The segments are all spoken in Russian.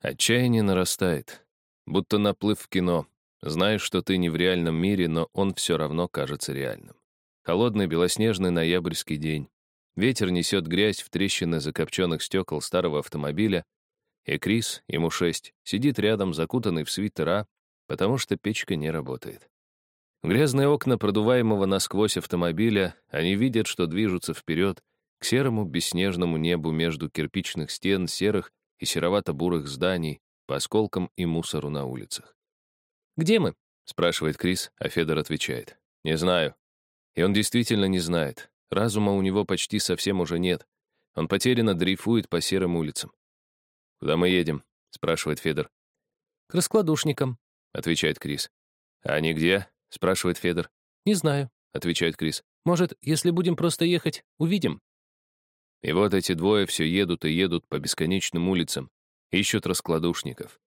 Отчаяние нарастает, будто наплыв в кино. Знаешь, что ты не в реальном мире, но он все равно кажется реальным. Холодный белоснежный ноябрьский день. Ветер несет грязь в трещины закопченных стекол старого автомобиля, и Крис, ему шесть, сидит рядом, закутанный в свитера, потому что печка не работает. Грязные окна продуваемого насквозь автомобиля они видят, что движутся вперед к серому бесснежному небу между кирпичных стен серых и серовато-бурых зданий, по осколкам и мусору на улицах. «Где мы?» — спрашивает Крис, а Федор отвечает. «Не знаю». И он действительно не знает. Разума у него почти совсем уже нет. Он потерянно дрейфует по серым улицам. «Куда мы едем?» — спрашивает Федор. «К раскладушникам», — отвечает Крис. «А они где?» — спрашивает Федор. «Не знаю», — отвечает Крис. «Может, если будем просто ехать, увидим?» И вот эти двое все едут и едут по бесконечным улицам, ищут раскладушников.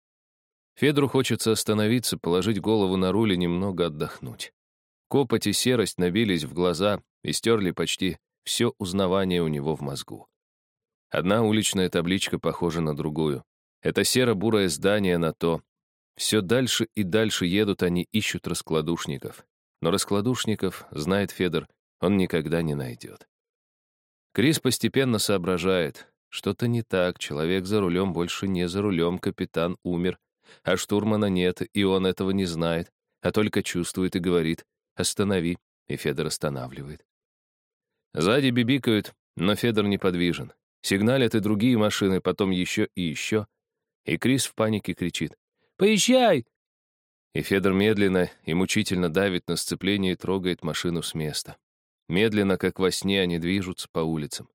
Федору хочется остановиться, положить голову на руль и немного отдохнуть. Копоть и серость набились в глаза и стерли почти все узнавание у него в мозгу. Одна уличная табличка похожа на другую. Это серо-бурое здание на то, все дальше и дальше едут они, ищут раскладушников. Но раскладушников, знает Федор, он никогда не найдет. Крис постепенно соображает. Что-то не так, человек за рулем больше не за рулем, капитан умер, а штурмана нет, и он этого не знает, а только чувствует и говорит «Останови», и Федор останавливает. Сзади бибикают, но Федор неподвижен. Сигналят и другие машины, потом еще и еще. И Крис в панике кричит Поезжай!» И Федор медленно и мучительно давит на сцепление и трогает машину с места. Медленно, как во сне, они движутся по улицам.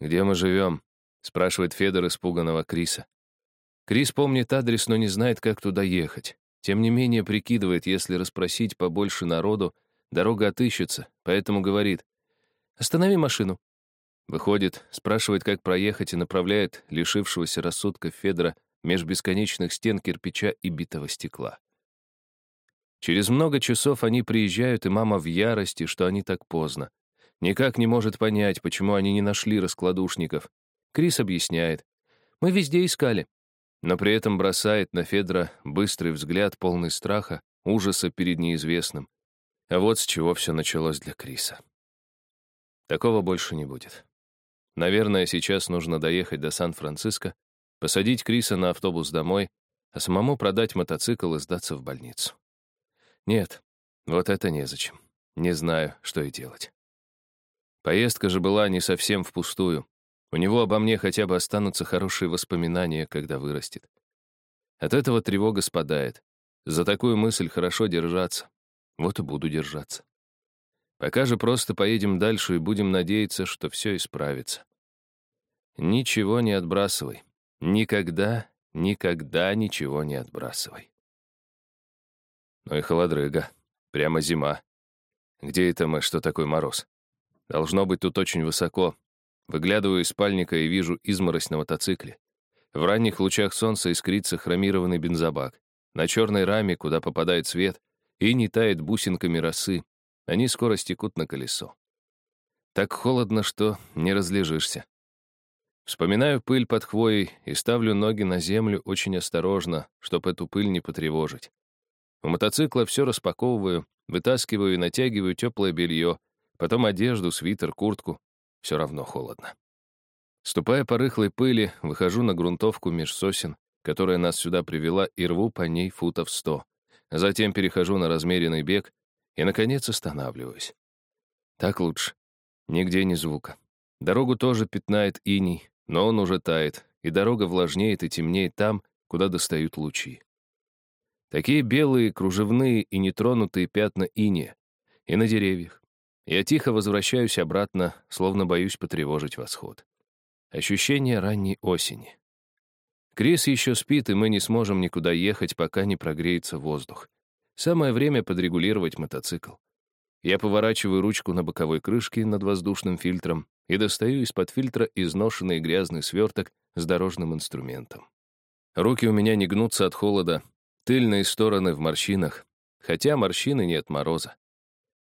«Где мы живем?» — спрашивает Федор испуганного Криса. Крис помнит адрес, но не знает, как туда ехать. Тем не менее, прикидывает, если расспросить побольше народу, дорога отыщется, поэтому говорит «Останови машину». Выходит, спрашивает, как проехать, и направляет лишившегося рассудка Федора меж бесконечных стен кирпича и битого стекла. Через много часов они приезжают, и мама в ярости, что они так поздно. Никак не может понять, почему они не нашли раскладушников. Крис объясняет. «Мы везде искали». Но при этом бросает на Федора быстрый взгляд, полный страха, ужаса перед неизвестным. А вот с чего все началось для Криса. Такого больше не будет. Наверное, сейчас нужно доехать до Сан-Франциско, посадить Криса на автобус домой, а самому продать мотоцикл и сдаться в больницу. Нет, вот это незачем. Не знаю, что и делать. Поездка же была не совсем впустую. У него обо мне хотя бы останутся хорошие воспоминания, когда вырастет. От этого тревога спадает. За такую мысль хорошо держаться. Вот и буду держаться. Пока же просто поедем дальше и будем надеяться, что все исправится. Ничего не отбрасывай. Никогда, никогда ничего не отбрасывай. Ну и холодрыга. Прямо зима. Где это мы, что такой мороз? Должно быть тут очень высоко. Выглядываю из спальника и вижу изморозь на мотоцикле. В ранних лучах солнца искрится хромированный бензобак. На черной раме, куда попадает свет, и не тает бусинками росы. Они скоро стекут на колесо. Так холодно, что не разлежишься. Вспоминаю пыль под хвоей и ставлю ноги на землю очень осторожно, чтобы эту пыль не потревожить. У мотоцикла все распаковываю, вытаскиваю и натягиваю теплое белье, потом одежду, свитер, куртку. Все равно холодно. Ступая по рыхлой пыли, выхожу на грунтовку меж сосен, которая нас сюда привела, и рву по ней футов сто. Затем перехожу на размеренный бег и, наконец, останавливаюсь. Так лучше. Нигде ни звука. Дорогу тоже пятнает иней, но он уже тает, и дорога влажнеет и темнеет там, куда достают лучи. Такие белые, кружевные и нетронутые пятна иния. И на деревьях. Я тихо возвращаюсь обратно, словно боюсь потревожить восход. Ощущение ранней осени. Крис еще спит, и мы не сможем никуда ехать, пока не прогреется воздух. Самое время подрегулировать мотоцикл. Я поворачиваю ручку на боковой крышке над воздушным фильтром, и достаю из-под фильтра изношенный грязный сверток с дорожным инструментом. Руки у меня не гнутся от холода, тыльные стороны в морщинах, хотя морщины нет мороза.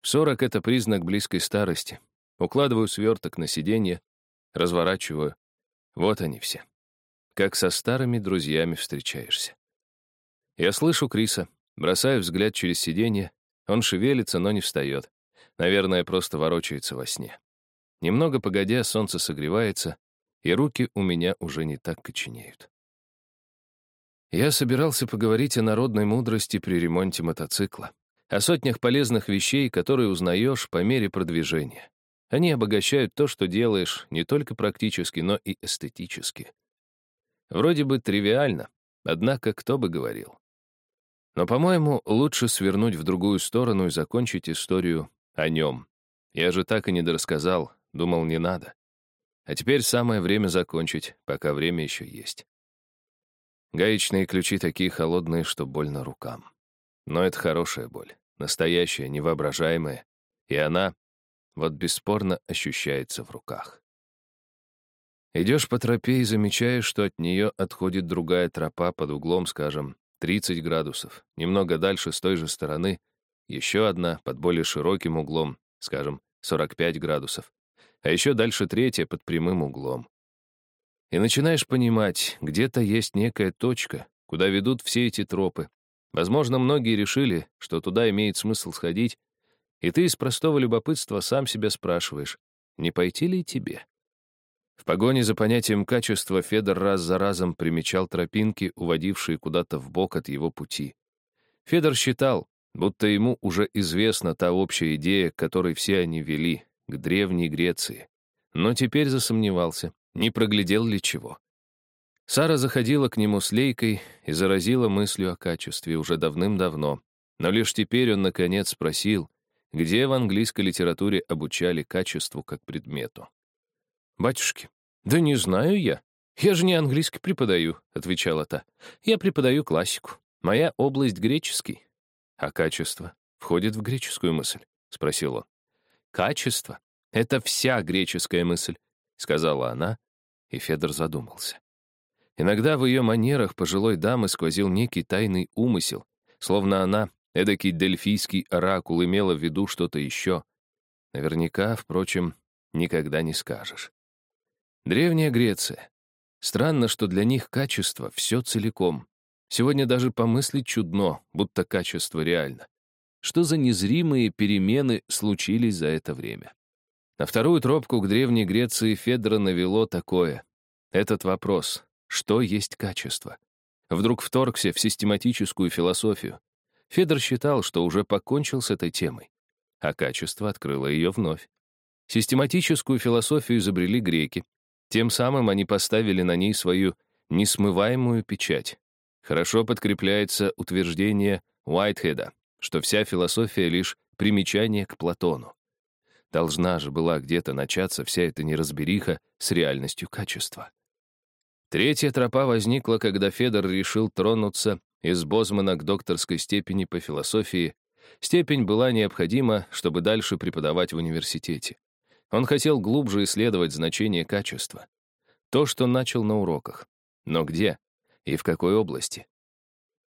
В сорок это признак близкой старости. Укладываю сверток на сиденье, разворачиваю. Вот они все. как со старыми друзьями встречаешься. Я слышу Криса, бросаю взгляд через сиденье. Он шевелится, но не встает. Наверное, просто ворочается во сне. Немного погодя, солнце согревается, и руки у меня уже не так коченеют. Я собирался поговорить о народной мудрости при ремонте мотоцикла, о сотнях полезных вещей, которые узнаешь по мере продвижения. Они обогащают то, что делаешь, не только практически, но и эстетически. Вроде бы тривиально, однако кто бы говорил. Но, по-моему, лучше свернуть в другую сторону и закончить историю о нем. Я же так и не дорассказал, думал, не надо. А теперь самое время закончить, пока время еще есть. Гаечные ключи такие холодные, что больно рукам. Но это хорошая боль, настоящая, невоображаемая. И она, вот бесспорно, ощущается в руках. Идешь по тропе и замечаешь, что от нее отходит другая тропа под углом, скажем, 30 градусов. Немного дальше, с той же стороны, еще одна под более широким углом, скажем, 45 градусов. А еще дальше третья под прямым углом. И начинаешь понимать, где-то есть некая точка, куда ведут все эти тропы. Возможно, многие решили, что туда имеет смысл сходить, и ты из простого любопытства сам себя спрашиваешь, не пойти ли тебе? В погоне за понятием качества Федор раз за разом примечал тропинки, уводившие куда-то в бок от его пути. Федор считал, будто ему уже известна та общая идея, к которой все они вели, к Древней Греции. Но теперь засомневался, не проглядел ли чего. Сара заходила к нему с лейкой и заразила мыслью о качестве уже давным-давно, но лишь теперь он, наконец, спросил, где в английской литературе обучали качеству как предмету. «Батюшки, да не знаю я. Я же не английский преподаю», — отвечала та. «Я преподаю классику. Моя область греческий». «А качество входит в греческую мысль?» — спросил он. «Качество — это вся греческая мысль», — сказала она, и Федор задумался. Иногда в ее манерах пожилой дамы сквозил некий тайный умысел, словно она, эдакий дельфийский оракул, имела в виду что-то еще. Наверняка, впрочем, никогда не скажешь. Древняя Греция. Странно, что для них качество — все целиком. Сегодня даже помыслить чудно, будто качество реально. Что за незримые перемены случились за это время? На вторую тропку к Древней Греции Федора навело такое. Этот вопрос — что есть качество? Вдруг вторгся в систематическую философию. Федор считал, что уже покончил с этой темой, а качество открыло ее вновь. Систематическую философию изобрели греки, тем самым они поставили на ней свою несмываемую печать. Хорошо подкрепляется утверждение Уайтхеда, что вся философия — лишь примечание к Платону. Должна же была где-то начаться вся эта неразбериха с реальностью качества. Третья тропа возникла, когда Федор решил тронуться из Бозмана к докторской степени по философии. Степень была необходима, чтобы дальше преподавать в университете. Он хотел глубже исследовать значение качества. То, что начал на уроках. Но где и в какой области?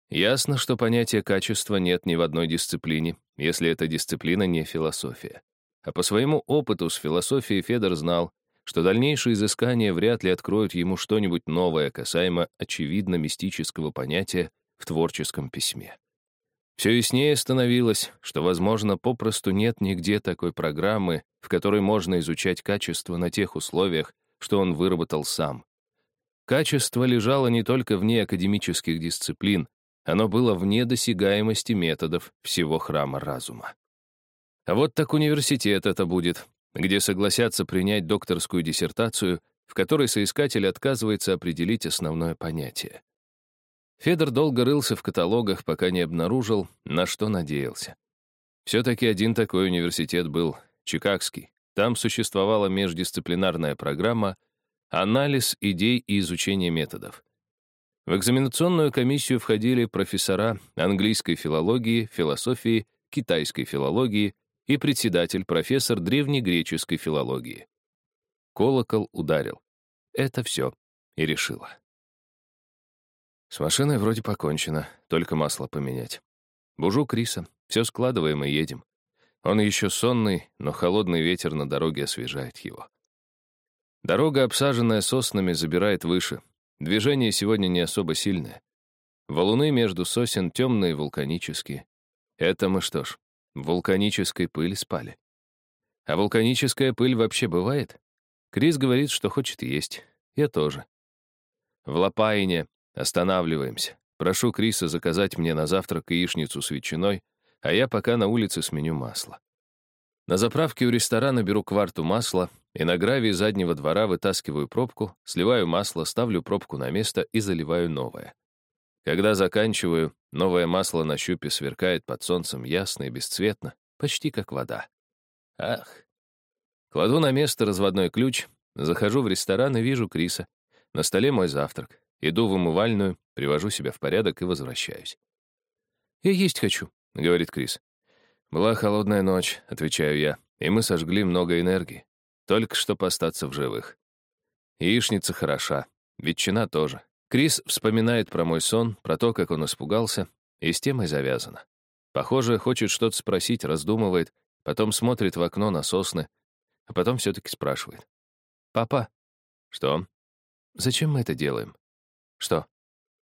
Ясно, что понятия качества нет ни в одной дисциплине, если эта дисциплина не философия. А по своему опыту с философией Федор знал, что дальнейшие изыскания вряд ли откроют ему что-нибудь новое касаемо очевидно мистического понятия в творческом письме. Все яснее становилось, что, возможно, попросту нет нигде такой программы, в которой можно изучать качество на тех условиях, что он выработал сам. Качество лежало не только вне академических дисциплин, оно было вне досягаемости методов всего храма разума. А вот так университет это будет, где согласятся принять докторскую диссертацию, в которой соискатель отказывается определить основное понятие. Федор долго рылся в каталогах, пока не обнаружил, на что надеялся. Все-таки один такой университет был — Чикагский. Там существовала междисциплинарная программа «Анализ идей и изучение методов». В экзаменационную комиссию входили профессора английской филологии, философии, китайской филологии и председатель профессор древнегреческой филологии. Колокол ударил. Это все и решило. С машиной вроде покончено, только масло поменять. Бужу Криса, все складываем и едем. Он еще сонный, но холодный ветер на дороге освежает его. Дорога, обсаженная соснами, забирает выше. Движение сегодня не особо сильное. Валуны между сосен темные, вулканические. Это мы что ж, вулканической пыли спали. А вулканическая пыль вообще бывает? Крис говорит, что хочет есть. Я тоже. В Лопаине останавливаемся. Прошу Криса заказать мне на завтрак яичницу с ветчиной, а я пока на улице сменю масло. На заправке у ресторана беру кварту масла и на гравии заднего двора вытаскиваю пробку, сливаю масло, ставлю пробку на место и заливаю новое. Когда заканчиваю, новое масло на щупе сверкает под солнцем ясно и бесцветно, почти как вода. Ах. Кладу на место разводной ключ, захожу в ресторан и вижу Криса. На столе мой завтрак. Иду в умывальную, привожу себя в порядок и возвращаюсь. «Я есть хочу», — говорит Крис. «Была холодная ночь», — отвечаю я, «и мы сожгли много энергии. Только что остаться в живых. Яичница хороша, ветчина тоже. Крис вспоминает про мой сон, про то, как он испугался, и с темой завязано. Похоже, хочет что-то спросить, раздумывает, Потом смотрит в окно на сосны, а потом все-таки спрашивает. «Папа?» «Что?» «Зачем мы это делаем?» «Что?»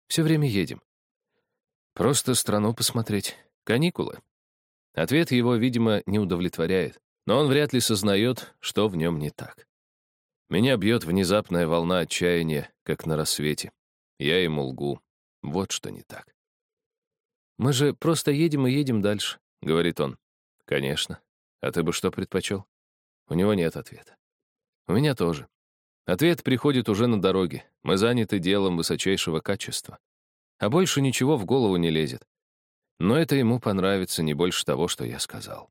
«Все время едем». «Просто страну посмотреть. Каникулы». Ответ его, видимо, не удовлетворяет, но он вряд ли сознает, что в нем не так. Меня бьет внезапная волна отчаяния, как на рассвете. Я ему лгу. Вот что не так. «Мы же просто едем и едем дальше», — говорит он. Конечно. А ты бы что предпочел? У него нет ответа. У меня тоже. Ответ приходит уже на дороге. Мы заняты делом высочайшего качества. А больше ничего в голову не лезет. Но это ему понравится не больше того, что я сказал.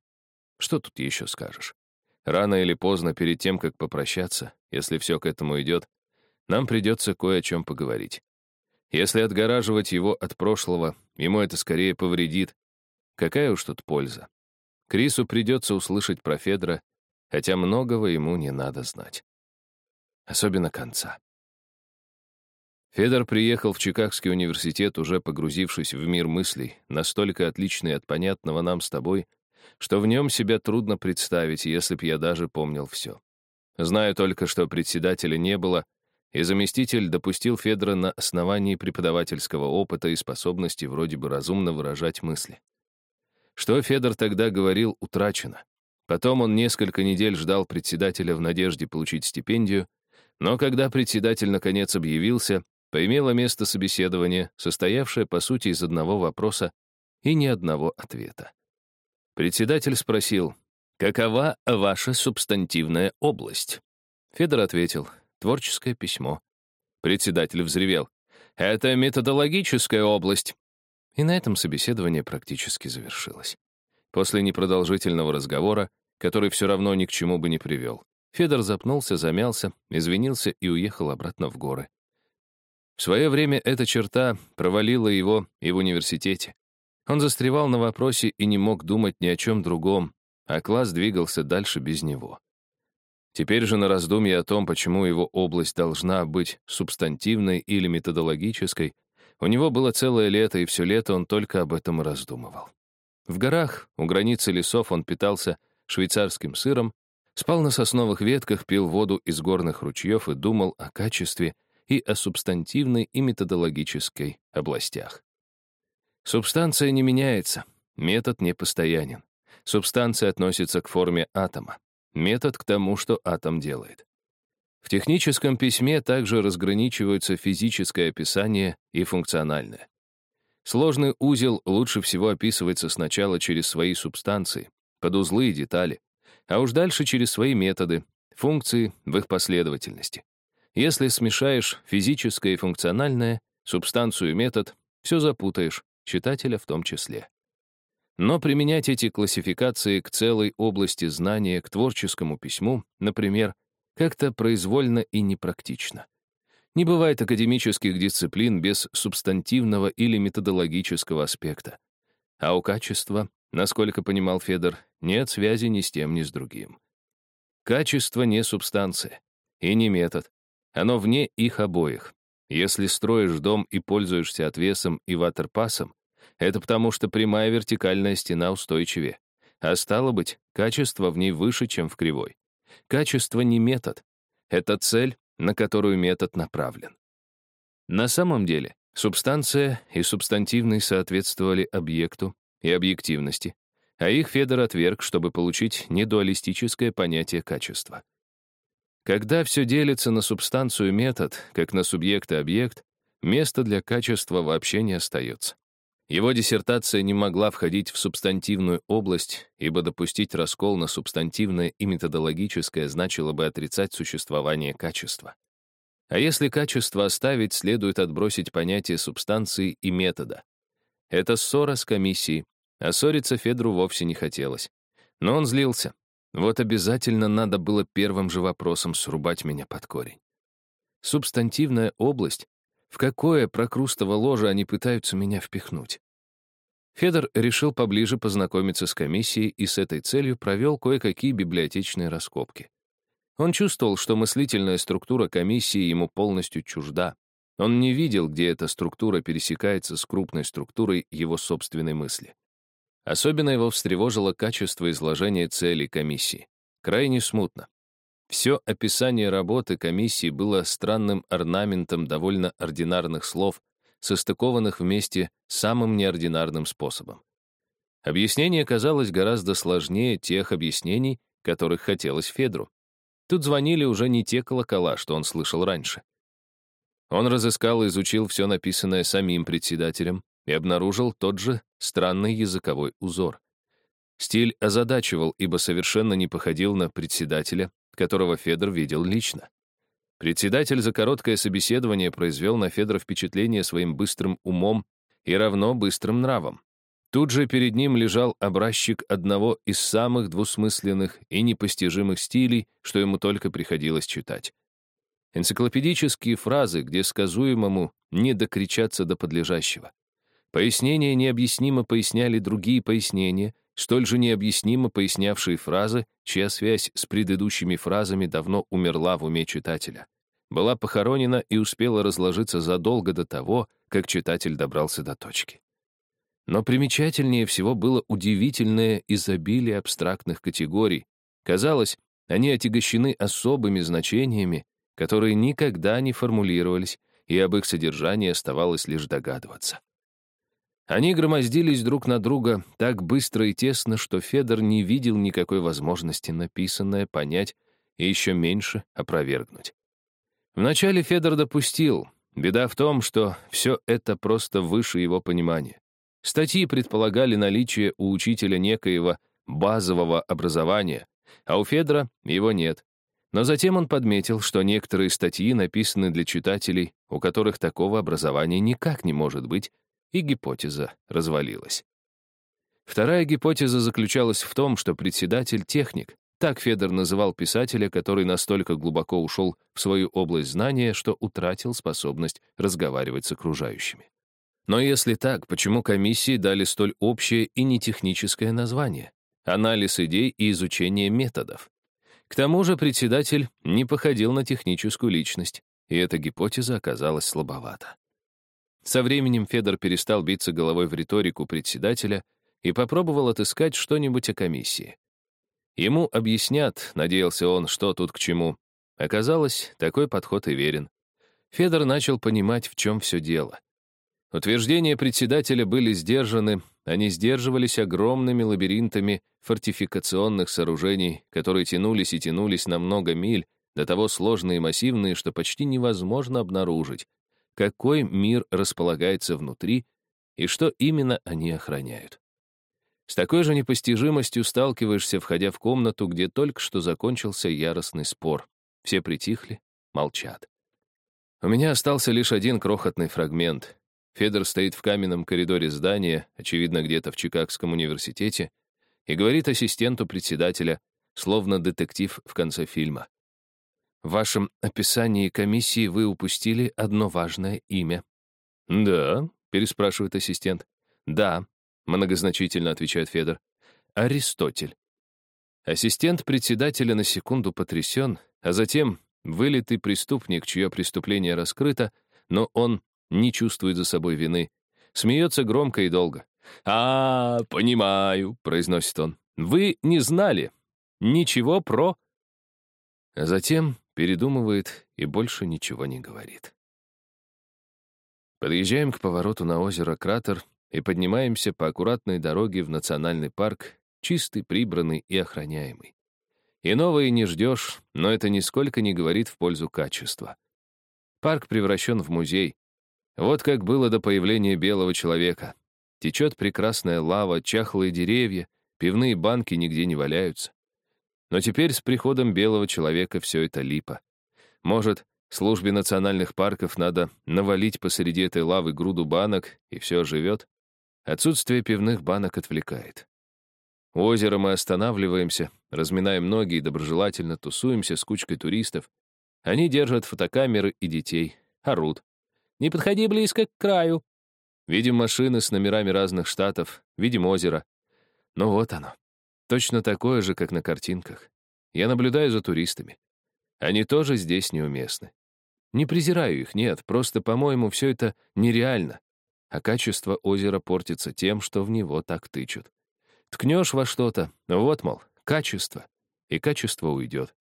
Что тут еще скажешь? Рано или поздно, перед тем, как попрощаться, если все к этому идет, нам придется кое о чем поговорить. Если отгораживать его от прошлого, ему это скорее повредит. Какая уж тут польза? Крису придется услышать про Федора, хотя многого ему не надо знать. Особенно конца. Федор приехал в Чикагский университет, уже погрузившись в мир мыслей, настолько отличный от понятного нам с тобой, что в нем себя трудно представить, если б я даже помнил все. Знаю только, что председателя не было, и заместитель допустил Федора на основании преподавательского опыта и способности вроде бы разумно выражать мысли. Что Федор тогда говорил, утрачено. Потом он несколько недель ждал председателя в надежде получить стипендию, но когда председатель наконец объявился, поимело место собеседование, состоявшее, по сути, из одного вопроса и ни одного ответа. Председатель спросил, «Какова ваша субстантивная область?» Федор ответил, «Творческое письмо». Председатель взревел, «Это методологическая область. И на этом собеседование практически завершилось. После непродолжительного разговора, который все равно ни к чему бы не привел, Федор запнулся, замялся, извинился и уехал обратно в горы. В свое время эта черта провалила его и в университете. Он застревал на вопросе и не мог думать ни о чем другом, а класс двигался дальше без него. Теперь же на раздумье о том, почему его область должна быть субстантивной или методологической, у него было целое лето, и все лето он только об этом и раздумывал. В горах, у границы лесов он питался швейцарским сыром, спал на сосновых ветках, пил воду из горных ручьев и думал о качестве и о субстантивной и методологической областях. Субстанция не меняется, метод не постоянен. Субстанция относится к форме атома, метод к тому, что атом делает. В техническом письме также разграничиваются физическое описание и функциональное. Сложный узел лучше всего описывается сначала через свои субстанции, подузлы и детали, а уж дальше через свои методы, функции в их последовательности. Если смешаешь физическое и функциональное, субстанцию и метод, все запутаешь, читателя в том числе. Но применять эти классификации к целой области знания, к творческому письму, например, как-то произвольно и непрактично. Не бывает академических дисциплин без субстантивного или методологического аспекта. А у качества, насколько понимал Федор, нет связи ни с тем, ни с другим. Качество не субстанция и не метод. Оно вне их обоих. Если строишь дом и пользуешься отвесом и ватерпасом, это потому что прямая вертикальная стена устойчивее. А стало быть, качество в ней выше, чем в кривой. Качество не метод. Это цель, на которую метод направлен. На самом деле, субстанция и субстантивный соответствовали объекту и объективности, а их Федор отверг, чтобы получить недуалистическое понятие качества. Когда все делится на субстанцию метод, как на субъект и объект, места для качества вообще не остается. Его диссертация не могла входить в субстантивную область, ибо допустить раскол на субстантивное и методологическое значило бы отрицать существование качества. А если качество оставить, следует отбросить понятие субстанции и метода. Это ссора с комиссией, а ссориться Федору вовсе не хотелось. Но он злился. Вот обязательно надо было первым же вопросом срубать меня под корень. Субстантивная область в какое прокрустово ложе они пытаются меня впихнуть? Федор решил поближе познакомиться с комиссией и с этой целью провел кое-какие библиотечные раскопки. Он чувствовал, что мыслительная структура комиссии ему полностью чужда. Он не видел, где эта структура пересекается с крупной структурой его собственной мысли. Особенно его встревожило качество изложения целей комиссии. Крайне смутно. Все описание работы комиссии было странным орнаментом довольно ординарных слов, состыкованных вместе самым неординарным способом. Объяснение казалось гораздо сложнее тех объяснений, которых хотелось Федру. Тут звонили уже не те колокола, что он слышал раньше. Он разыскал и изучил все написанное самим председателем и обнаружил тот же странный языковой узор. Стиль озадачивал, ибо совершенно не походил на председателя, которого Федор видел лично. Председатель за короткое собеседование произвел на Федора впечатление своим быстрым умом и равно быстрым нравом. Тут же перед ним лежал образчик одного из самых двусмысленных и непостижимых стилей, что ему только приходилось читать. Энциклопедические фразы, где сказуемому не докричаться до подлежащего. Пояснения необъяснимо поясняли другие пояснения, столь же необъяснимо пояснявшие фразы, чья связь с предыдущими фразами давно умерла в уме читателя, была похоронена и успела разложиться задолго до того, как читатель добрался до точки. Но примечательнее всего было удивительное изобилие абстрактных категорий. Казалось, они отягощены особыми значениями, которые никогда не формулировались, и об их содержании оставалось лишь догадываться. Они громоздились друг на друга так быстро и тесно, что Федор не видел никакой возможности написанное понять и еще меньше опровергнуть. Вначале Федор допустил. Беда в том, что все это просто выше его понимания. Статьи предполагали наличие у учителя некоего базового образования, а у Федора его нет. Но затем он подметил, что некоторые статьи написаны для читателей, у которых такого образования никак не может быть, и гипотеза развалилась. Вторая гипотеза заключалась в том, что председатель — техник. Так Федор называл писателя, который настолько глубоко ушел в свою область знания, что утратил способность разговаривать с окружающими. Но если так, почему комиссии дали столь общее и нетехническое название? Анализ идей и изучение методов. К тому же председатель не походил на техническую личность, и эта гипотеза оказалась слабовата. Со временем Федор перестал биться головой в риторику председателя и попробовал отыскать что-нибудь о комиссии. Ему объяснят, надеялся он, что тут к чему. Оказалось, такой подход и верен. Федор начал понимать, в чем все дело. Утверждения председателя были сдержаны, они сдерживались огромными лабиринтами фортификационных сооружений, которые тянулись и тянулись на много миль, до того сложные и массивные, что почти невозможно обнаружить, какой мир располагается внутри и что именно они охраняют. С такой же непостижимостью сталкиваешься, входя в комнату, где только что закончился яростный спор. Все притихли, молчат. У меня остался лишь один крохотный фрагмент. Федор стоит в каменном коридоре здания, очевидно, где-то в Чикагском университете, и говорит ассистенту председателя, словно детектив в конце фильма. В вашем описании комиссии вы упустили одно важное имя». «Да?» — переспрашивает ассистент. «Да», — многозначительно отвечает Федор. «Аристотель». Ассистент председателя на секунду потрясен, а затем вылитый преступник, чье преступление раскрыто, но он не чувствует за собой вины, смеется громко и долго. «А, понимаю», — произносит он. «Вы не знали ничего про...» А затем передумывает и больше ничего не говорит. Подъезжаем к повороту на озеро Кратер и поднимаемся по аккуратной дороге в национальный парк, чистый, прибранный и охраняемый. И не ждешь, но это нисколько не говорит в пользу качества. Парк превращен в музей. Вот как было до появления белого человека. Течет прекрасная лава, чахлые деревья, пивные банки нигде не валяются. Но теперь с приходом белого человека все это липо. Может, службе национальных парков надо навалить посреди этой лавы груду банок, и все живет? Отсутствие пивных банок отвлекает. У озера мы останавливаемся, разминаем ноги и доброжелательно тусуемся с кучкой туристов. Они держат фотокамеры и детей, орут. «Не подходи близко к краю!» Видим машины с номерами разных штатов, видим озеро. Ну вот оно. Точно такое же, как на картинках. Я наблюдаю за туристами. Они тоже здесь неуместны. Не презираю их, нет, просто, по-моему, все это нереально а качество озера портится тем, что в него так тычут. Ткнешь во что-то, вот, мол, качество, и качество уйдет.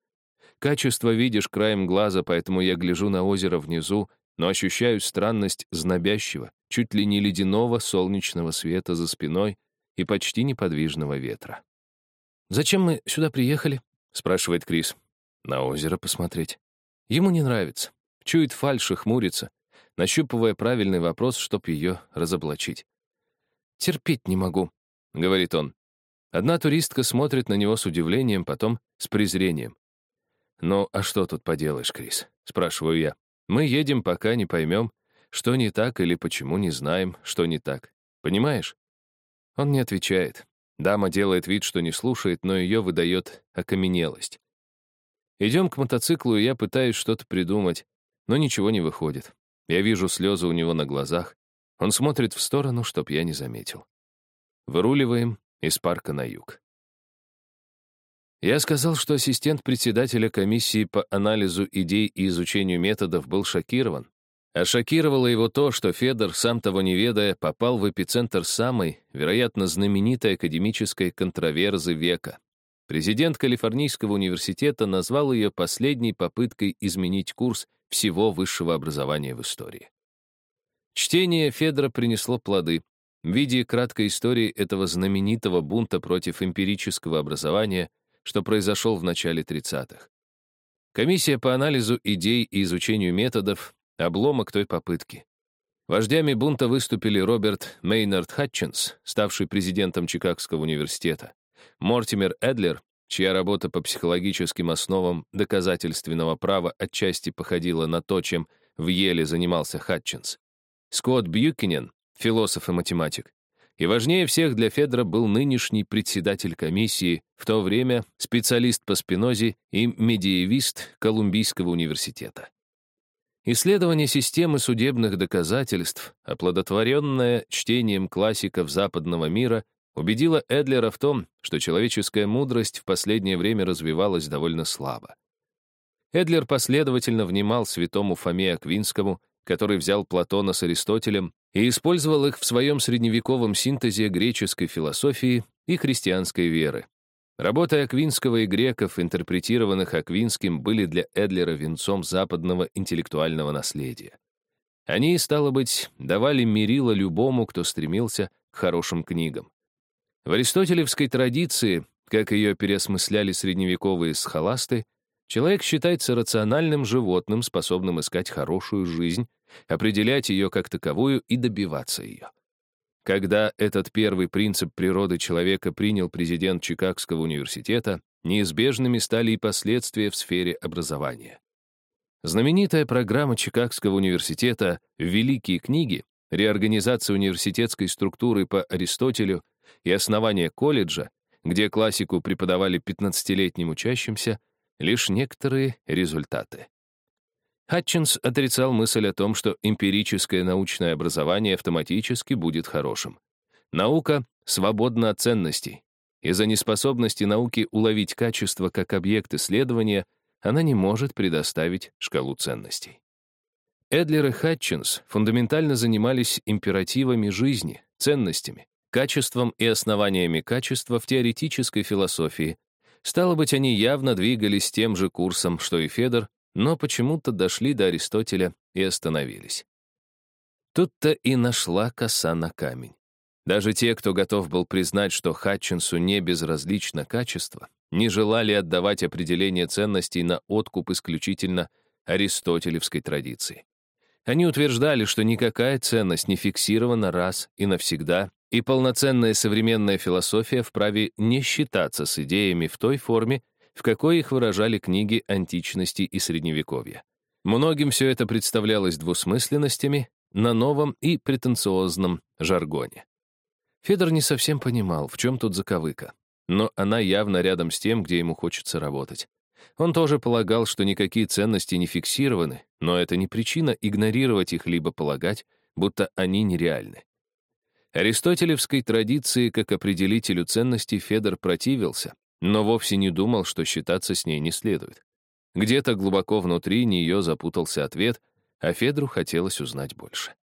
Качество видишь краем глаза, поэтому я гляжу на озеро внизу, но ощущаю странность знобящего, чуть ли не ледяного солнечного света за спиной и почти неподвижного ветра. «Зачем мы сюда приехали?» — спрашивает Крис. «На озеро посмотреть». Ему не нравится. Чует фальшь и хмурится нащупывая правильный вопрос, чтоб ее разоблачить. «Терпеть не могу», — говорит он. Одна туристка смотрит на него с удивлением, потом с презрением. «Ну, а что тут поделаешь, Крис?» — спрашиваю я. «Мы едем, пока не поймем, что не так или почему не знаем, что не так. Понимаешь?» Он не отвечает. Дама делает вид, что не слушает, но ее выдает окаменелость. Идем к мотоциклу, и я пытаюсь что-то придумать, но ничего не выходит. Я вижу слезы у него на глазах. Он смотрит в сторону, чтоб я не заметил. Выруливаем из парка на юг. Я сказал, что ассистент председателя комиссии по анализу идей и изучению методов был шокирован. А шокировало его то, что Федор, сам того не ведая, попал в эпицентр самой, вероятно, знаменитой академической контроверзы века. Президент Калифорнийского университета назвал ее последней попыткой изменить курс всего высшего образования в истории. Чтение Федора принесло плоды. В виде краткой истории этого знаменитого бунта против эмпирического образования, что произошел в начале 30-х. Комиссия по анализу идей и изучению методов — обломок той попытки. Вождями бунта выступили Роберт Мейнард Хатчинс, ставший президентом Чикагского университета, Мортимер Эдлер, чья работа по психологическим основам доказательственного права отчасти походила на то, чем в Еле занимался Хатчинс. Скотт Бьюкинен, философ и математик. И важнее всех для Федора был нынешний председатель комиссии, в то время специалист по спинозе и медиевист Колумбийского университета. Исследование системы судебных доказательств, оплодотворенное чтением классиков западного мира, убедила Эдлера в том, что человеческая мудрость в последнее время развивалась довольно слабо. Эдлер последовательно внимал святому Фоме Аквинскому, который взял Платона с Аристотелем и использовал их в своем средневековом синтезе греческой философии и христианской веры. Работы Аквинского и греков, интерпретированных Аквинским, были для Эдлера венцом западного интеллектуального наследия. Они, стало быть, давали мерило любому, кто стремился к хорошим книгам. В аристотелевской традиции, как ее переосмысляли средневековые схоласты, человек считается рациональным животным, способным искать хорошую жизнь, определять ее как таковую и добиваться ее. Когда этот первый принцип природы человека принял президент Чикагского университета, неизбежными стали и последствия в сфере образования. Знаменитая программа Чикагского университета «Великие книги» реорганизация университетской структуры по Аристотелю и основание колледжа, где классику преподавали 15-летним учащимся, лишь некоторые результаты. Хатчинс отрицал мысль о том, что эмпирическое научное образование автоматически будет хорошим. Наука свободна от ценностей. Из-за неспособности науки уловить качество как объект исследования она не может предоставить шкалу ценностей. Эдлер и Хатчинс фундаментально занимались императивами жизни, ценностями, качеством и основаниями качества в теоретической философии. Стало быть, они явно двигались тем же курсом, что и Федор, но почему-то дошли до Аристотеля и остановились. Тут-то и нашла коса на камень. Даже те, кто готов был признать, что Хатчинсу не безразлично качество, не желали отдавать определение ценностей на откуп исключительно аристотелевской традиции. Они утверждали, что никакая ценность не фиксирована раз и навсегда, и полноценная современная философия вправе не считаться с идеями в той форме, в какой их выражали книги античности и Средневековья. Многим все это представлялось двусмысленностями на новом и претенциозном жаргоне. Федор не совсем понимал, в чем тут заковыка, но она явно рядом с тем, где ему хочется работать. Он тоже полагал, что никакие ценности не фиксированы, но это не причина игнорировать их либо полагать, будто они нереальны. Аристотелевской традиции как определителю ценностей Федор противился, но вовсе не думал, что считаться с ней не следует. Где-то глубоко внутри нее запутался ответ, а Федру хотелось узнать больше.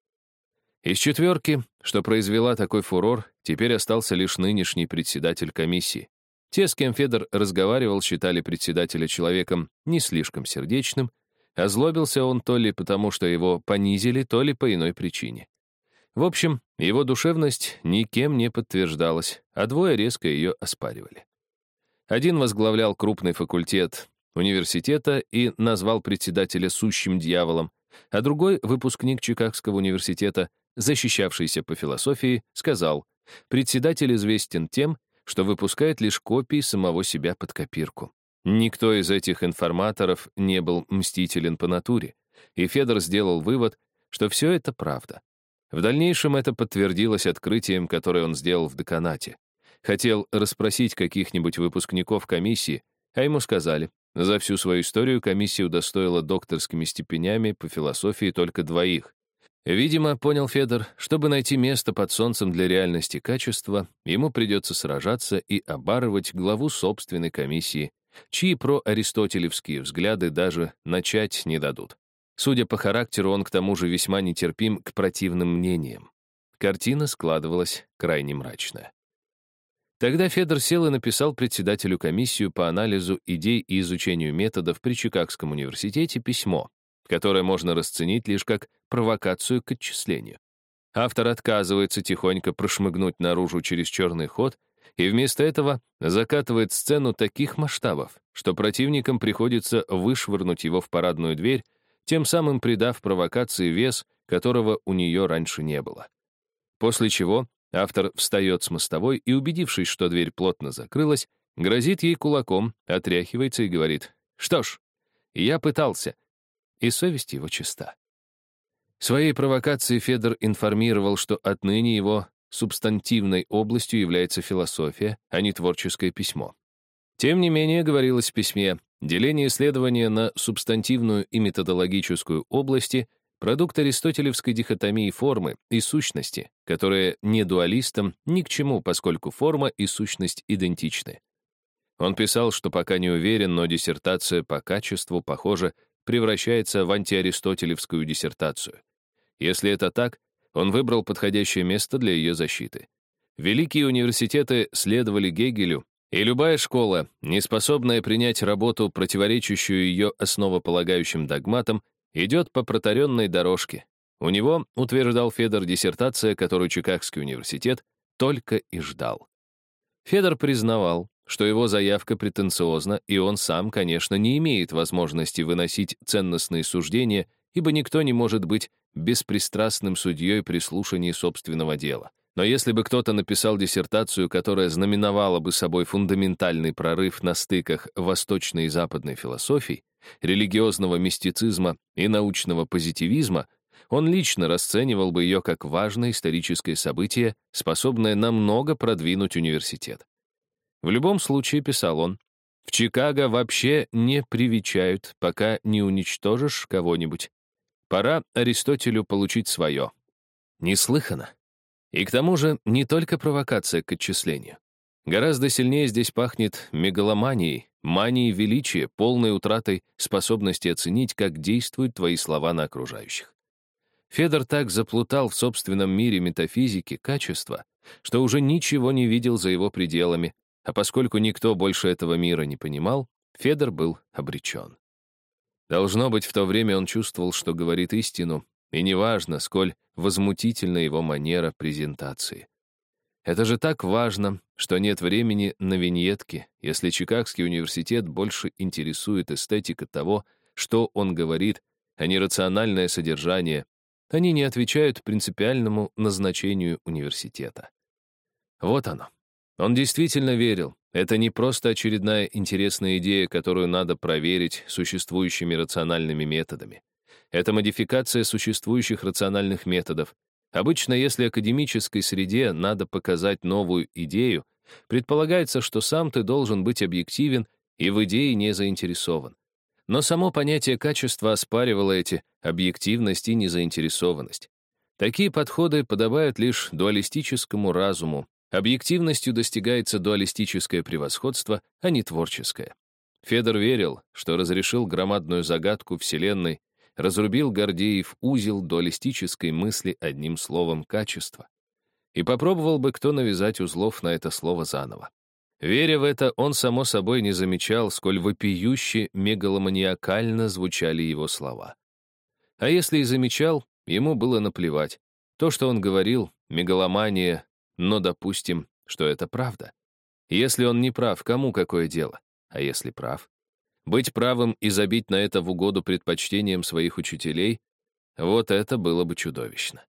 Из четверки, что произвела такой фурор, теперь остался лишь нынешний председатель комиссии. Те, с кем Федор разговаривал, считали председателя человеком не слишком сердечным, озлобился он то ли потому, что его понизили, то ли по иной причине. В общем, его душевность никем не подтверждалась, а двое резко ее оспаривали. Один возглавлял крупный факультет университета и назвал председателя сущим дьяволом, а другой, выпускник Чикагского университета, защищавшийся по философии, сказал, председатель известен тем, что выпускает лишь копии самого себя под копирку. Никто из этих информаторов не был мстителен по натуре, и Федор сделал вывод, что все это правда. В дальнейшем это подтвердилось открытием, которое он сделал в деканате. Хотел расспросить каких-нибудь выпускников комиссии, а ему сказали, за всю свою историю комиссия удостоила докторскими степенями по философии только двоих. Видимо, понял Федор, чтобы найти место под солнцем для реальности качества, ему придется сражаться и обарывать главу собственной комиссии, чьи проаристотелевские взгляды даже начать не дадут. Судя по характеру, он к тому же весьма нетерпим к противным мнениям. Картина складывалась крайне мрачная. Тогда Федор сел и написал председателю комиссию по анализу идей и изучению методов при Чикагском университете письмо, которое можно расценить лишь как провокацию к отчислению. Автор отказывается тихонько прошмыгнуть наружу через черный ход и вместо этого закатывает сцену таких масштабов, что противникам приходится вышвырнуть его в парадную дверь, тем самым придав провокации вес, которого у нее раньше не было. После чего автор встает с мостовой и, убедившись, что дверь плотно закрылась, грозит ей кулаком, отряхивается и говорит, «Что ж, я пытался, и совесть его чиста. Своей провокацией Федор информировал, что отныне его субстантивной областью является философия, а не творческое письмо. Тем не менее, говорилось в письме, деление исследования на субстантивную и методологическую области — продукт аристотелевской дихотомии формы и сущности, которая не дуалистам ни к чему, поскольку форма и сущность идентичны. Он писал, что пока не уверен, но диссертация по качеству, похоже, превращается в антиаристотелевскую диссертацию. Если это так, он выбрал подходящее место для ее защиты. Великие университеты следовали Гегелю, и любая школа, не способная принять работу, противоречащую ее основополагающим догматам, идет по протаренной дорожке. У него, утверждал Федор, диссертация, которую Чикагский университет только и ждал. Федор признавал, что его заявка претенциозна, и он сам, конечно, не имеет возможности выносить ценностные суждения, ибо никто не может быть беспристрастным судьей при слушании собственного дела. Но если бы кто-то написал диссертацию, которая знаменовала бы собой фундаментальный прорыв на стыках восточной и западной философий, религиозного мистицизма и научного позитивизма, он лично расценивал бы ее как важное историческое событие, способное намного продвинуть университет. В любом случае, писал он, в Чикаго вообще не привечают, пока не уничтожишь кого-нибудь. Пора Аристотелю получить свое. Неслыханно. И к тому же не только провокация к отчислению. Гораздо сильнее здесь пахнет мегаломанией, манией величия, полной утратой способности оценить, как действуют твои слова на окружающих. Федор так заплутал в собственном мире метафизики качества, что уже ничего не видел за его пределами, а поскольку никто больше этого мира не понимал, Федор был обречен. Должно быть, в то время он чувствовал, что говорит истину, и неважно, сколь возмутительна его манера презентации. Это же так важно, что нет времени на виньетки, если Чикагский университет больше интересует эстетика того, что он говорит, а не рациональное содержание. Они не отвечают принципиальному назначению университета. Вот оно. Он действительно верил. Это не просто очередная интересная идея, которую надо проверить существующими рациональными методами. Это модификация существующих рациональных методов. Обычно, если академической среде надо показать новую идею, предполагается, что сам ты должен быть объективен и в идее не заинтересован. Но само понятие качества оспаривало эти объективность и незаинтересованность. Такие подходы подобают лишь дуалистическому разуму. Объективностью достигается дуалистическое превосходство, а не творческое. Федор верил, что разрешил громадную загадку Вселенной, разрубил Гордеев узел дуалистической мысли одним словом качества. И попробовал бы кто навязать узлов на это слово заново. Веря в это, он, само собой, не замечал, сколь вопиюще мегаломаниакально звучали его слова. А если и замечал, ему было наплевать. То, что он говорил, мегаломания, но допустим, что это правда. Если он не прав, кому какое дело? А если прав? Быть правым и забить на это в угоду предпочтениям своих учителей — вот это было бы чудовищно.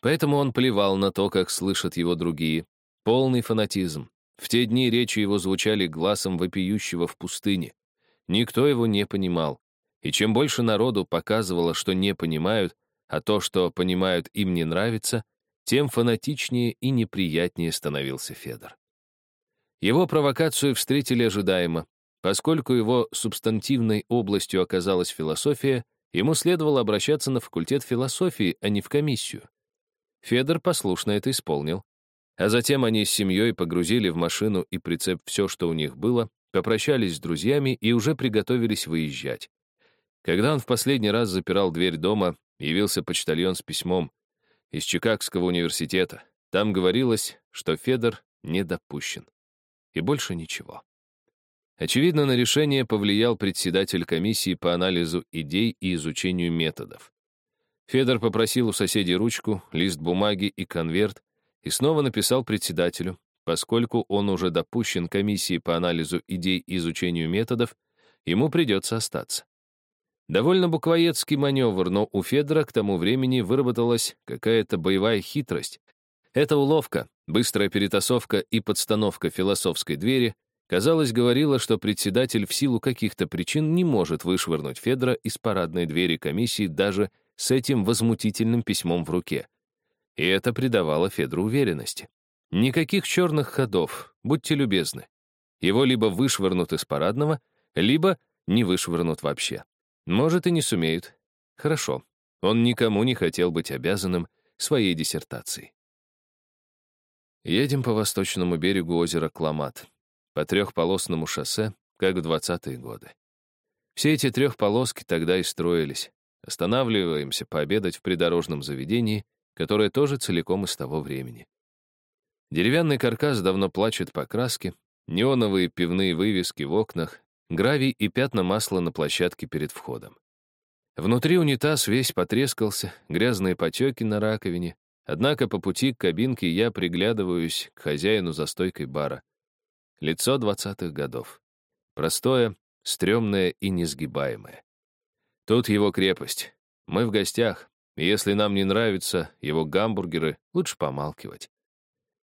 Поэтому он плевал на то, как слышат его другие. Полный фанатизм, в те дни речи его звучали глазом вопиющего в пустыне. Никто его не понимал. И чем больше народу показывало, что не понимают, а то, что понимают, им не нравится, тем фанатичнее и неприятнее становился Федор. Его провокацию встретили ожидаемо. Поскольку его субстантивной областью оказалась философия, ему следовало обращаться на факультет философии, а не в комиссию. Федор послушно это исполнил. А затем они с семьей погрузили в машину и прицеп все, что у них было, попрощались с друзьями и уже приготовились выезжать. Когда он в последний раз запирал дверь дома, явился почтальон с письмом из Чикагского университета. Там говорилось, что Федор не допущен. И больше ничего. Очевидно, на решение повлиял председатель комиссии по анализу идей и изучению методов. Федор попросил у соседей ручку, лист бумаги и конверт, и снова написал председателю, поскольку он уже допущен комиссии по анализу идей и изучению методов, ему придется остаться. Довольно буквоедский маневр, но у Федора к тому времени выработалась какая-то боевая хитрость. Эта уловка, быстрая перетасовка и подстановка философской двери, казалось, говорила, что председатель в силу каких-то причин не может вышвырнуть Федора из парадной двери комиссии даже с этим возмутительным письмом в руке. И это придавало Федру уверенности. Никаких черных ходов, будьте любезны. Его либо вышвырнут из парадного, либо не вышвырнут вообще. Может, и не сумеют. Хорошо. Он никому не хотел быть обязанным своей диссертацией. Едем по восточному берегу озера Кламат, по трехполосному шоссе, как в двадцатые годы. Все эти трехполоски тогда и строились. Останавливаемся пообедать в придорожном заведении — которое тоже целиком из того времени. Деревянный каркас давно плачет по краске, неоновые пивные вывески в окнах, гравий и пятна масла на площадке перед входом. Внутри унитаз весь потрескался, грязные потеки на раковине, однако по пути к кабинке я приглядываюсь к хозяину за стойкой бара. Лицо двадцатых годов. Простое, стрёмное и несгибаемое. Тут его крепость. Мы в гостях, если нам не нравятся его гамбургеры, лучше помалкивать.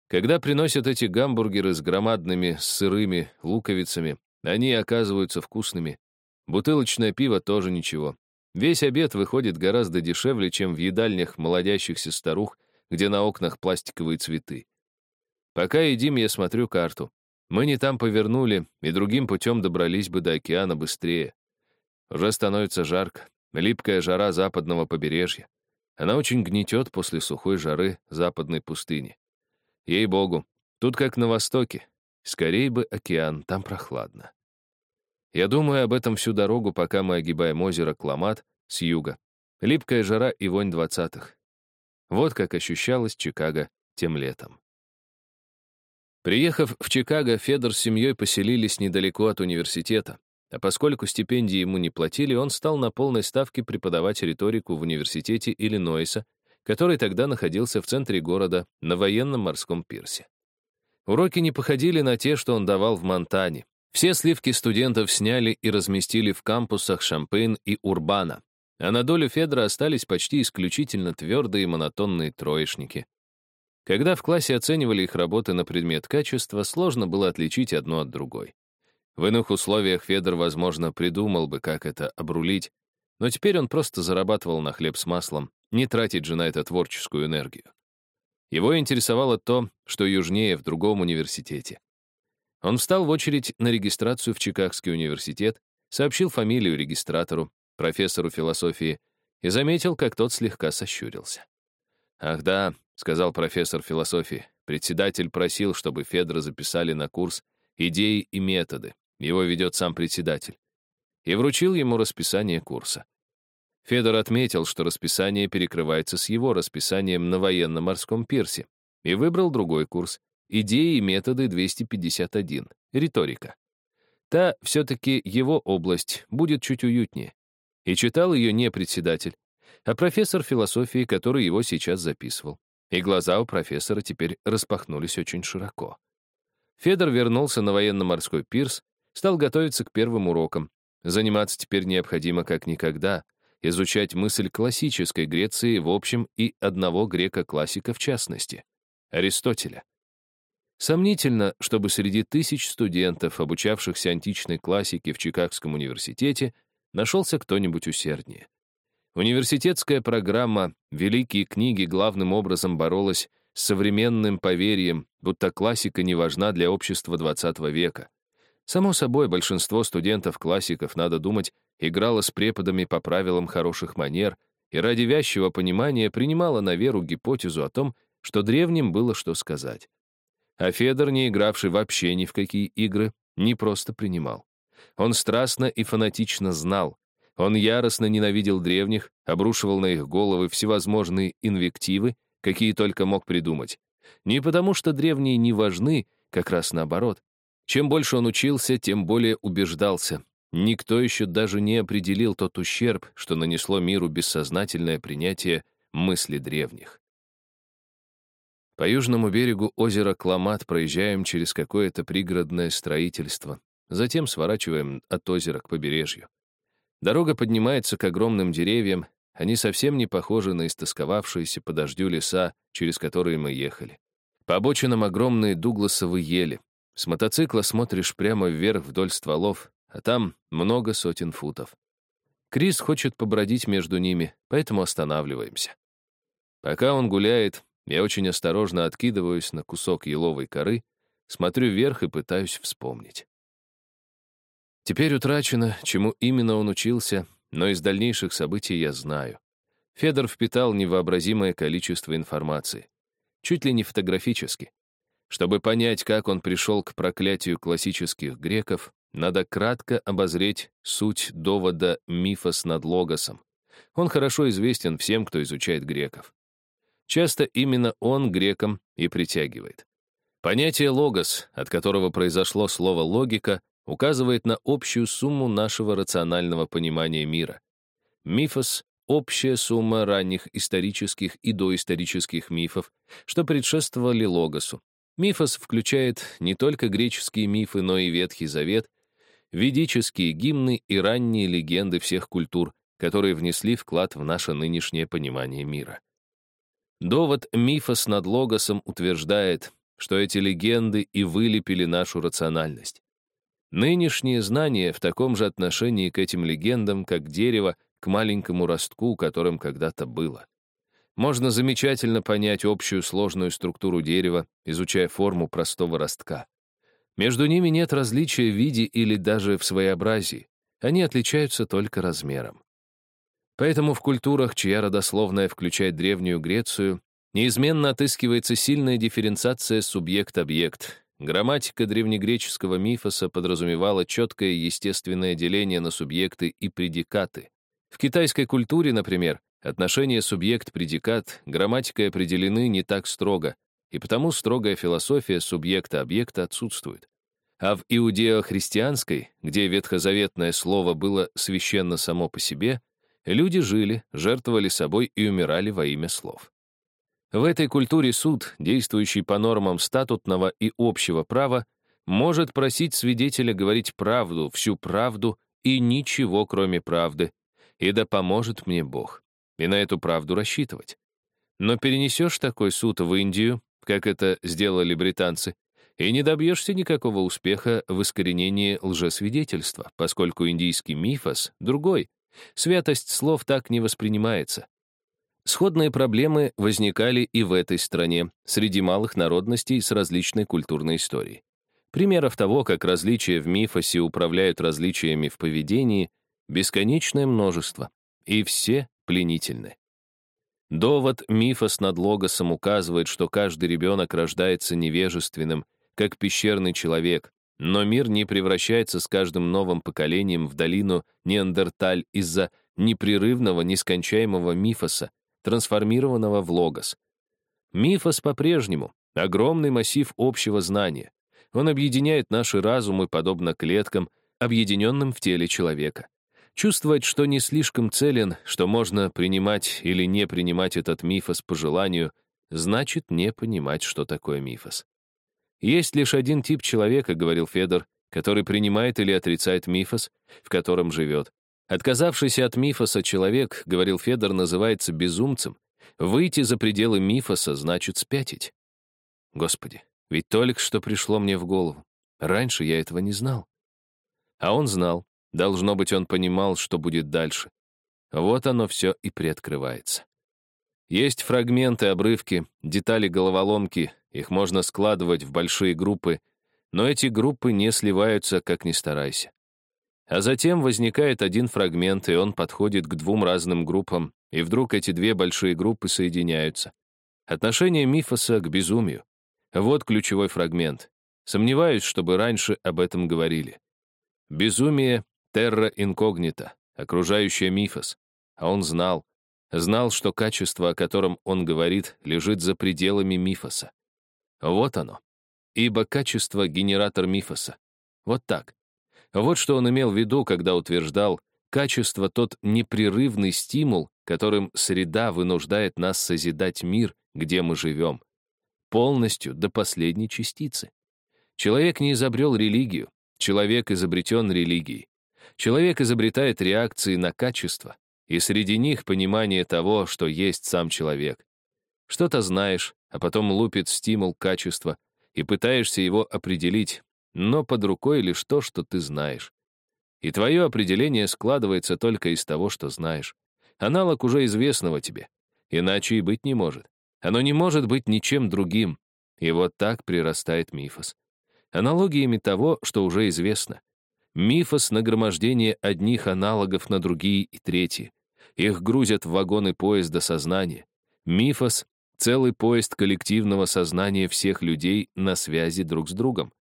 Когда приносят эти гамбургеры с громадными сырыми луковицами, они оказываются вкусными. Бутылочное пиво тоже ничего. Весь обед выходит гораздо дешевле, чем в едальнях молодящихся старух, где на окнах пластиковые цветы. Пока едим, я смотрю карту. Мы не там повернули, и другим путем добрались бы до океана быстрее. Уже становится жарко, липкая жара западного побережья. Она очень гнетет после сухой жары западной пустыни. Ей-богу, тут как на востоке. Скорей бы океан, там прохладно. Я думаю об этом всю дорогу, пока мы огибаем озеро Кламат с юга. Липкая жара и вонь двадцатых. Вот как ощущалось Чикаго тем летом. Приехав в Чикаго, Федор с семьей поселились недалеко от университета. а поскольку стипендии ему не платили, он стал на полной ставке преподавать риторику в университете Иллинойса, который тогда находился в центре города на военном морском пирсе. Уроки не походили на те, что он давал в Монтане. Все сливки студентов сняли и разместили в кампусах Шампейн и Урбана, а на долю Федора остались почти исключительно твердые монотонные троечники. Когда в классе оценивали их работы на предмет качества, сложно было отличить одно от другой. В иных условиях Федор, возможно, придумал бы, как это обрулить, но теперь он просто зарабатывал на хлеб с маслом, не тратить же на это творческую энергию. Его интересовало то, что южнее, в другом университете. Он встал в очередь на регистрацию в Чикагский университет, сообщил фамилию регистратору, профессору философии, и заметил, как тот слегка сощурился. «Ах да», — сказал профессор философии, председатель просил, чтобы Федора записали на курс «Идеи и методы». Его ведет сам председатель. И вручил ему расписание курса. Федор отметил, что расписание перекрывается с его расписанием на военно-морском пирсе, и выбрал другой курс «Идеи и методы 251. Риторика». Та все-таки его область, будет чуть уютнее. И читал ее не председатель, а профессор философии, который его сейчас записывал. И глаза у профессора теперь распахнулись очень широко. Федор вернулся на военно-морской пирс, стал готовиться к первым урокам. Заниматься теперь необходимо как никогда, изучать мысль классической Греции в общем и одного грека-классика в частности — Аристотеля. Сомнительно, чтобы среди тысяч студентов, обучавшихся античной классике в Чикагском университете, нашелся кто-нибудь усерднее. Университетская программа «Великие книги» главным образом боролась с современным поверьем, будто классика не важна для общества XX века. Само собой, большинство студентов-классиков, надо думать, играла с преподами по правилам хороших манер и ради вязчего понимания принимала на веру гипотезу о том, что древним было что сказать. А Федор, не игравший вообще ни в какие игры, не просто принимал. Он страстно и фанатично знал. Он яростно ненавидел древних, обрушивал на их головы всевозможные инвективы, какие только мог придумать. Не потому, что древние не важны, как раз наоборот. Чем больше он учился, тем более убеждался. Никто еще даже не определил тот ущерб, что нанесло миру бессознательное принятие мысли древних. По южному берегу озера Кламат проезжаем через какое-то пригородное строительство. Затем сворачиваем от озера к побережью. Дорога поднимается к огромным деревьям, они совсем не похожи на истосковавшиеся по дождю леса, через которые мы ехали. По обочинам огромные дугласовые ели. С мотоцикла смотришь прямо вверх вдоль стволов, а там много сотен футов. Крис хочет побродить между ними, поэтому останавливаемся. Пока он гуляет, я очень осторожно откидываюсь на кусок еловой коры, смотрю вверх и пытаюсь вспомнить. Теперь утрачено, чему именно он учился, но из дальнейших событий я знаю. Федор впитал невообразимое количество информации. Чуть ли не фотографически. Чтобы понять, как он пришел к проклятию классических греков, надо кратко обозреть суть довода мифос над логосом. Он хорошо известен всем, кто изучает греков. Часто именно он грекам и притягивает. Понятие «логос», от которого произошло слово «логика», указывает на общую сумму нашего рационального понимания мира. Мифос — общая сумма ранних исторических и доисторических мифов, что предшествовали логосу. Мифос включает не только греческие мифы, но и Ветхий Завет, ведические гимны и ранние легенды всех культур, которые внесли вклад в наше нынешнее понимание мира. Довод мифос над логосом утверждает, что эти легенды и вылепили нашу рациональность. Нынешние знания в таком же отношении к этим легендам, как дерево к маленькому ростку, которым когда-то было. Можно замечательно понять общую сложную структуру дерева, изучая форму простого ростка. Между ними нет различия в виде или даже в своеобразии. Они отличаются только размером. Поэтому в культурах, чья родословная включает Древнюю Грецию, неизменно отыскивается сильная дифференциация субъект-объект. Грамматика древнегреческого мифоса подразумевала четкое естественное деление на субъекты и предикаты. В китайской культуре, например, отношения субъект-предикат грамматикой определены не так строго, и потому строгая философия субъекта-объекта отсутствует. А в иудео-христианской, где ветхозаветное слово было священно само по себе, люди жили, жертвовали собой и умирали во имя слов. В этой культуре суд, действующий по нормам статутного и общего права, может просить свидетеля говорить правду, всю правду и ничего, кроме правды, и да поможет мне Бог, и на эту правду рассчитывать. Но перенесешь такой суд в Индию, как это сделали британцы, и не добьешься никакого успеха в искоренении лжесвидетельства, поскольку индийский мифос другой. Святость слов так не воспринимается. Сходные проблемы возникали и в этой стране, среди малых народностей с различной культурной историей. Примеров того, как различия в мифосе управляют различиями в поведении, бесконечное множество, и все пленительны. Довод мифос над логосом указывает, что каждый ребенок рождается невежественным, как пещерный человек, но мир не превращается с каждым новым поколением в долину Неандерталь из-за непрерывного, нескончаемого мифоса, трансформированного в логос. Мифос по-прежнему — огромный массив общего знания. Он объединяет наши разумы, подобно клеткам, объединенным в теле человека. Чувствовать, что не слишком целен, что можно принимать или не принимать этот мифос по желанию, значит не понимать, что такое мифос. Есть лишь один тип человека, говорил Федор, который принимает или отрицает мифос, в котором живет. Отказавшийся от мифоса человек, говорил Федор, называется безумцем. Выйти за пределы мифоса значит спятить. Господи, ведь только что пришло мне в голову. Раньше я этого не знал. А он знал. Должно быть, он понимал, что будет дальше. Вот оно все и приоткрывается. Есть фрагменты, обрывки, детали головоломки, их можно складывать в большие группы, но эти группы не сливаются, как ни старайся. А затем возникает один фрагмент, и он подходит к двум разным группам, и вдруг эти две большие группы соединяются. Отношение мифоса к безумию. Вот ключевой фрагмент. Сомневаюсь, чтобы раньше об этом говорили. Безумие Терра инкогнита, окружающая мифос. А он знал, знал, что качество, о котором он говорит, лежит за пределами мифоса. Вот оно. Ибо качество — генератор мифоса. Вот так. Вот что он имел в виду, когда утверждал, качество — тот непрерывный стимул, которым среда вынуждает нас созидать мир, где мы живем. Полностью, до последней частицы. Человек не изобрел религию, человек изобретен религией. Человек изобретает реакции на качество, и среди них понимание того, что есть сам человек. Что-то знаешь, а потом лупит стимул качества, и пытаешься его определить, но под рукой лишь то, что ты знаешь. И твое определение складывается только из того, что знаешь. Аналог уже известного тебе. Иначе и быть не может. Оно не может быть ничем другим. И вот так прирастает мифос. Аналогиями того, что уже известно. Мифос — нагромождение одних аналогов на другие и третьи. Их грузят в вагоны поезда сознания. Мифос — целый поезд коллективного сознания всех людей на связи друг с другом.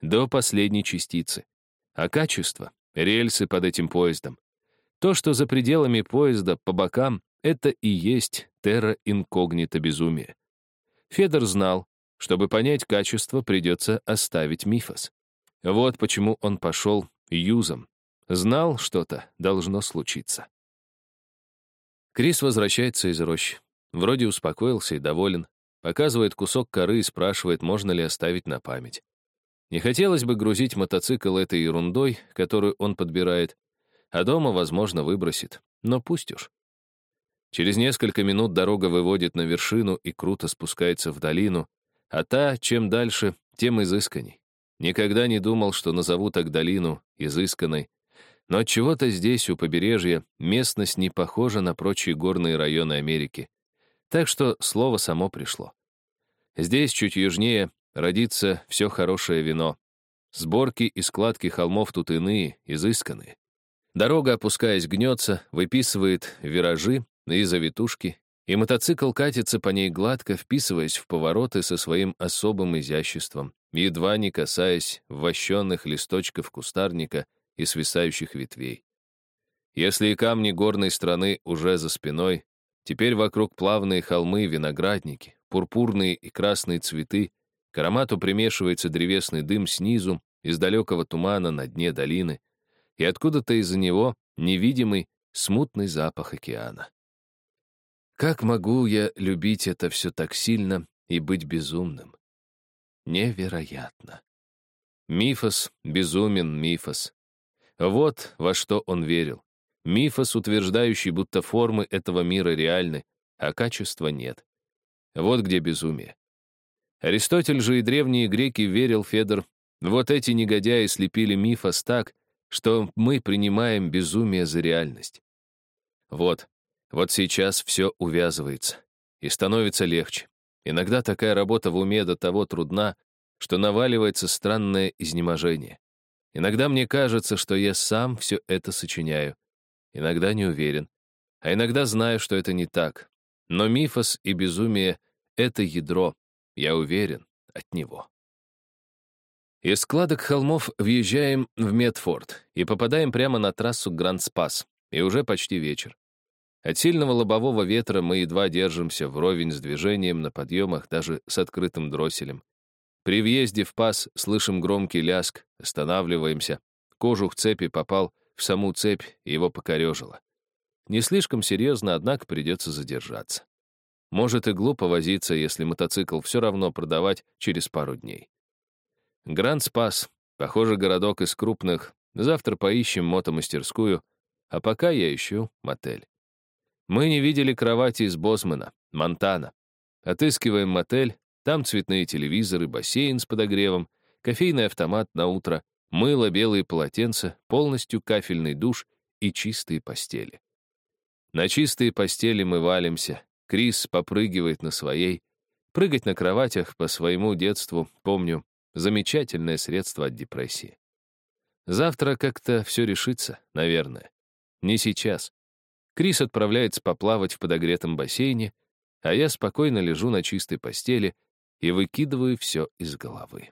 До последней частицы. А качество — рельсы под этим поездом. То, что за пределами поезда по бокам, это и есть терра инкогнита безумие. Федор знал, чтобы понять качество, придется оставить мифос. Вот почему он пошел юзом. Знал, что-то должно случиться. Крис возвращается из рощи. Вроде успокоился и доволен. Показывает кусок коры и спрашивает, можно ли оставить на память. Не хотелось бы грузить мотоцикл этой ерундой, которую он подбирает, а дома, возможно, выбросит. Но пусть уж. Через несколько минут дорога выводит на вершину и круто спускается в долину, а та, чем дальше, тем изысканней. Никогда не думал, что назову так долину изысканной. Но от чего-то здесь, у побережья, местность не похожа на прочие горные районы Америки. Так что слово само пришло. Здесь, чуть южнее, родится все хорошее вино. Сборки и складки холмов тут иные, изысканные. Дорога, опускаясь, гнется, выписывает виражи и завитушки, и мотоцикл катится по ней гладко, вписываясь в повороты со своим особым изяществом, едва не касаясь вощенных листочков кустарника и свисающих ветвей. Если и камни горной страны уже за спиной, теперь вокруг плавные холмы, виноградники, пурпурные и красные цветы, к аромату примешивается древесный дым снизу, из далекого тумана на дне долины, и откуда-то из-за него невидимый, смутный запах океана. Как могу я любить это все так сильно и быть безумным? Невероятно. Мифос безумен, Мифос. Вот во что он верил. Мифос, утверждающий, будто формы этого мира реальны, а качества нет. Вот где безумие. Аристотель же и древние греки верил, Федор, вот эти негодяи слепили Мифос так, что мы принимаем безумие за реальность. Вот, вот сейчас все увязывается. И становится легче. Иногда такая работа в уме до того трудна, что наваливается странное изнеможение. Иногда мне кажется, что я сам все это сочиняю. Иногда не уверен. А иногда знаю, что это не так. Но мифос и безумие — это ядро, я уверен, от него. Из складок холмов въезжаем в Медфорд и попадаем прямо на трассу Гранд-Спас, и уже почти вечер. От сильного лобового ветра мы едва держимся вровень с движением на подъемах даже с открытым дросселем. При въезде в пас слышим громкий ляск, останавливаемся. Кожух цепи попал в саму цепь, и его покорежило. Не слишком серьезно, однако придется задержаться. Может и глупо возиться, если мотоцикл все равно продавать через пару дней. Гранд Спас, похоже, городок из крупных. Завтра поищем мотомастерскую, а пока я ищу мотель. Мы не видели кровати из Босмана, Монтана. Отыскиваем мотель, там цветные телевизоры, бассейн с подогревом, кофейный автомат на утро, мыло, белые полотенца, полностью кафельный душ и чистые постели. На чистые постели мы валимся, Крис попрыгивает на своей. Прыгать на кроватях по своему детству, помню, замечательное средство от депрессии. Завтра как-то все решится, наверное. Не сейчас. Крис отправляется поплавать в подогретом бассейне, а я спокойно лежу на чистой постели и выкидываю все из головы.